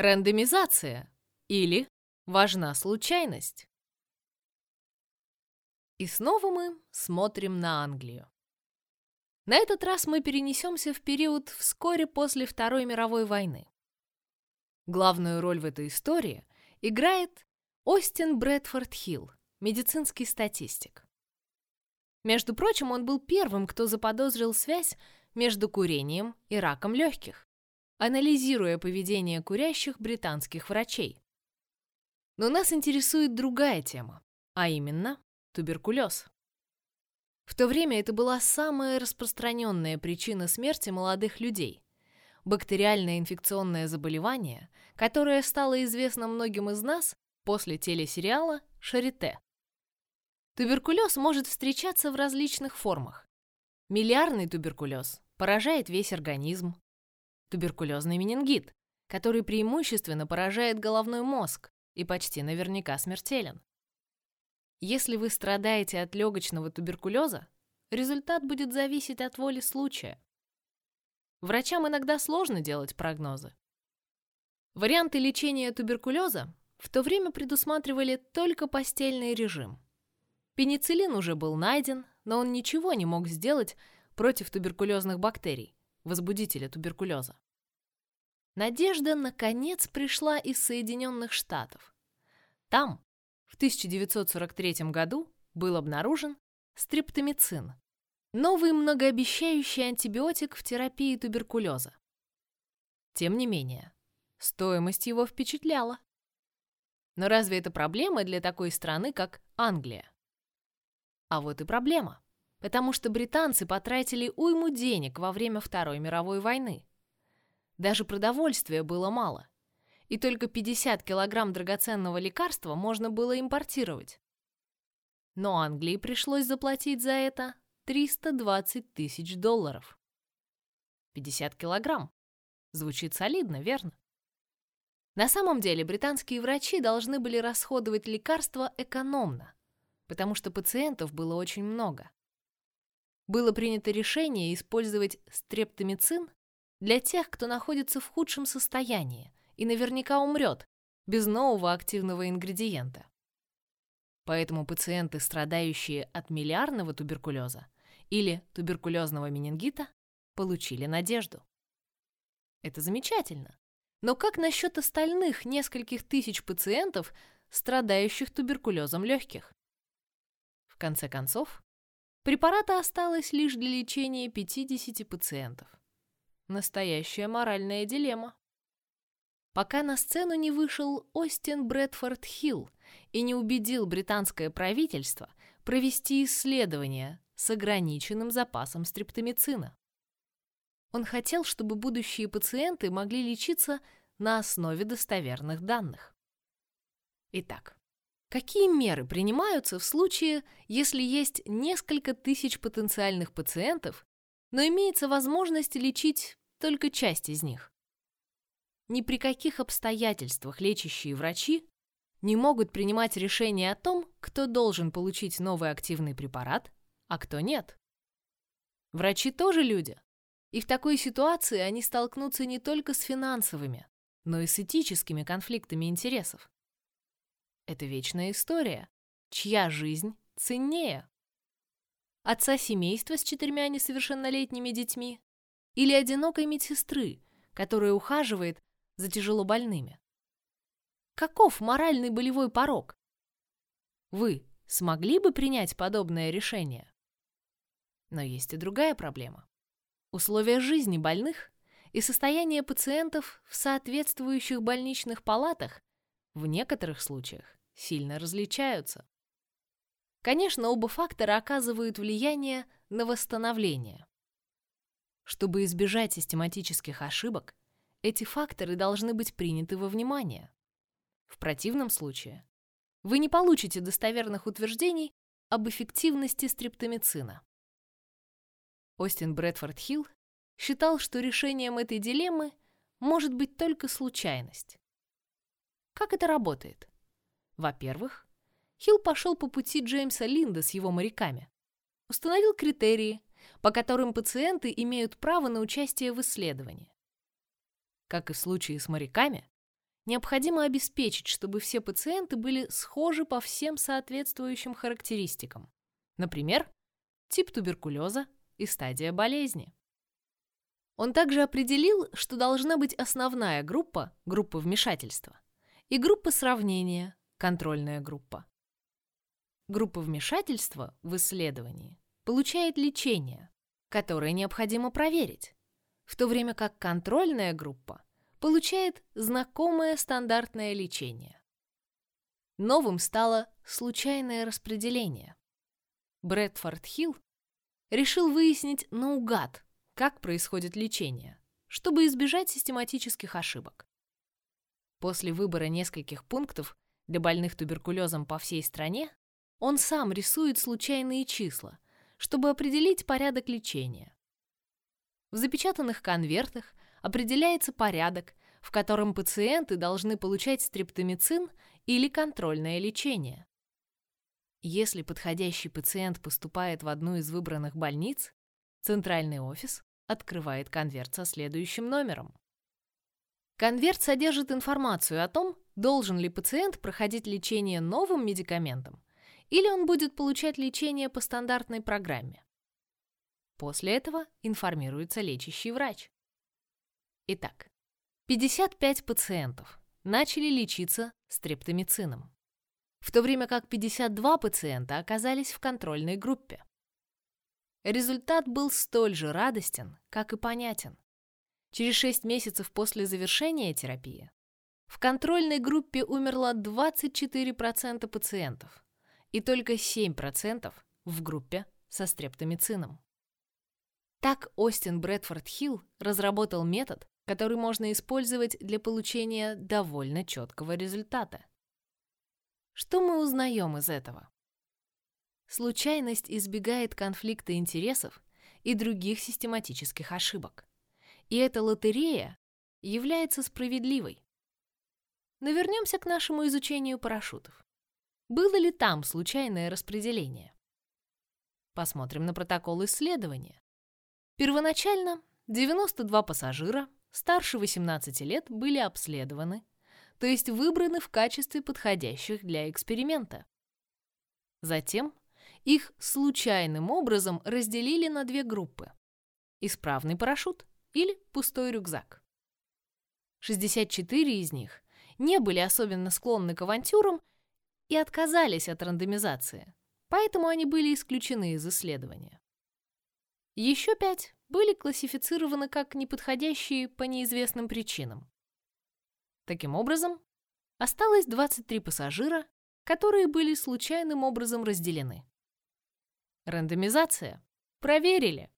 Рандомизация или важна случайность. И снова мы смотрим на Англию. На этот раз мы перенесемся в период вскоре после Второй мировой войны. Главную роль в этой истории играет Остин Брэдфорд Хилл, медицинский статистик. Между прочим, он был первым, кто заподозрил связь между курением и раком легких, анализируя поведение курящих британских врачей. Но нас интересует другая тема, а именно туберкулез. В то время это была самая распространенная причина смерти молодых людей. Бактериальное инфекционное заболевание, которое стало известно многим из нас после телесериала «Шарите». Туберкулез может встречаться в различных формах. Миллиардный туберкулез поражает весь организм. Туберкулезный менингит, который преимущественно поражает головной мозг и почти наверняка смертелен. Если вы страдаете от легочного туберкулеза, результат будет зависеть от воли случая. Врачам иногда сложно делать прогнозы. Варианты лечения туберкулеза в то время предусматривали только постельный режим – Пенициллин уже был найден, но он ничего не мог сделать против туберкулезных бактерий, возбудителя туберкулеза. Надежда, наконец, пришла из Соединенных Штатов. Там, в 1943 году, был обнаружен стриптомицин, новый многообещающий антибиотик в терапии туберкулеза. Тем не менее, стоимость его впечатляла. Но разве это проблема для такой страны, как Англия? А вот и проблема. Потому что британцы потратили уйму денег во время Второй мировой войны. Даже продовольствия было мало. И только 50 килограмм драгоценного лекарства можно было импортировать. Но Англии пришлось заплатить за это 320 тысяч долларов. 50 килограмм. Звучит солидно, верно? На самом деле британские врачи должны были расходовать лекарства экономно, потому что пациентов было очень много. Было принято решение использовать стрептомицин для тех, кто находится в худшем состоянии и наверняка умрет без нового активного ингредиента. Поэтому пациенты, страдающие от миллиардного туберкулеза или туберкулезного менингита, получили надежду. Это замечательно. Но как насчет остальных нескольких тысяч пациентов, страдающих туберкулезом легких? В конце концов, препарата осталось лишь для лечения 50 пациентов. Настоящая моральная дилемма. Пока на сцену не вышел Остин Брэдфорд Хилл и не убедил британское правительство провести исследование с ограниченным запасом стриптомицина. Он хотел, чтобы будущие пациенты могли лечиться на основе достоверных данных. Итак, Какие меры принимаются в случае, если есть несколько тысяч потенциальных пациентов, но имеется возможность лечить только часть из них? Ни при каких обстоятельствах лечащие врачи не могут принимать решение о том, кто должен получить новый активный препарат, а кто нет. Врачи тоже люди, и в такой ситуации они столкнутся не только с финансовыми, но и с этическими конфликтами интересов. Это вечная история. Чья жизнь ценнее? Отца семейства с четырьмя несовершеннолетними детьми или одинокой медсестры, которая ухаживает за тяжелобольными? Каков моральный болевой порог? Вы смогли бы принять подобное решение? Но есть и другая проблема. Условия жизни больных и состояние пациентов в соответствующих больничных палатах в некоторых случаях сильно различаются. Конечно, оба фактора оказывают влияние на восстановление. Чтобы избежать систематических ошибок, эти факторы должны быть приняты во внимание. В противном случае вы не получите достоверных утверждений об эффективности стриптомицина. Остин Брэдфорд Хилл считал, что решением этой дилеммы может быть только случайность. Как это работает? Во-первых, Хилл пошел по пути Джеймса Линда с его моряками. Установил критерии, по которым пациенты имеют право на участие в исследовании. Как и в случае с моряками, необходимо обеспечить, чтобы все пациенты были схожи по всем соответствующим характеристикам. Например, тип туберкулеза и стадия болезни. Он также определил, что должна быть основная группа, группа вмешательства, и группа сравнения, контрольная группа. Группа вмешательства в исследовании получает лечение, которое необходимо проверить, в то время как контрольная группа получает знакомое стандартное лечение. Новым стало случайное распределение. Брэдфорд Хилл решил выяснить наугад, как происходит лечение, чтобы избежать систематических ошибок. После выбора нескольких пунктов для больных туберкулезом по всей стране, он сам рисует случайные числа, чтобы определить порядок лечения. В запечатанных конвертах определяется порядок, в котором пациенты должны получать стрептомицин или контрольное лечение. Если подходящий пациент поступает в одну из выбранных больниц, центральный офис открывает конверт со следующим номером. Конверт содержит информацию о том, должен ли пациент проходить лечение новым медикаментом или он будет получать лечение по стандартной программе. После этого информируется лечащий врач. Итак, 55 пациентов начали лечиться стрептомицином, в то время как 52 пациента оказались в контрольной группе. Результат был столь же радостен, как и понятен. Через 6 месяцев после завершения терапии в контрольной группе умерло 24% пациентов и только 7% в группе со стрептомицином. Так Остин Брэдфорд Хилл разработал метод, который можно использовать для получения довольно четкого результата. Что мы узнаем из этого? Случайность избегает конфликта интересов и других систематических ошибок. И эта лотерея является справедливой. Но вернемся к нашему изучению парашютов. Было ли там случайное распределение? Посмотрим на протокол исследования. Первоначально 92 пассажира старше 18 лет были обследованы, то есть выбраны в качестве подходящих для эксперимента. Затем их случайным образом разделили на две группы – исправный парашют или пустой рюкзак. 64 из них не были особенно склонны к авантюрам и отказались от рандомизации, поэтому они были исключены из исследования. Еще пять были классифицированы как неподходящие по неизвестным причинам. Таким образом, осталось 23 пассажира, которые были случайным образом разделены. Рандомизация. Проверили.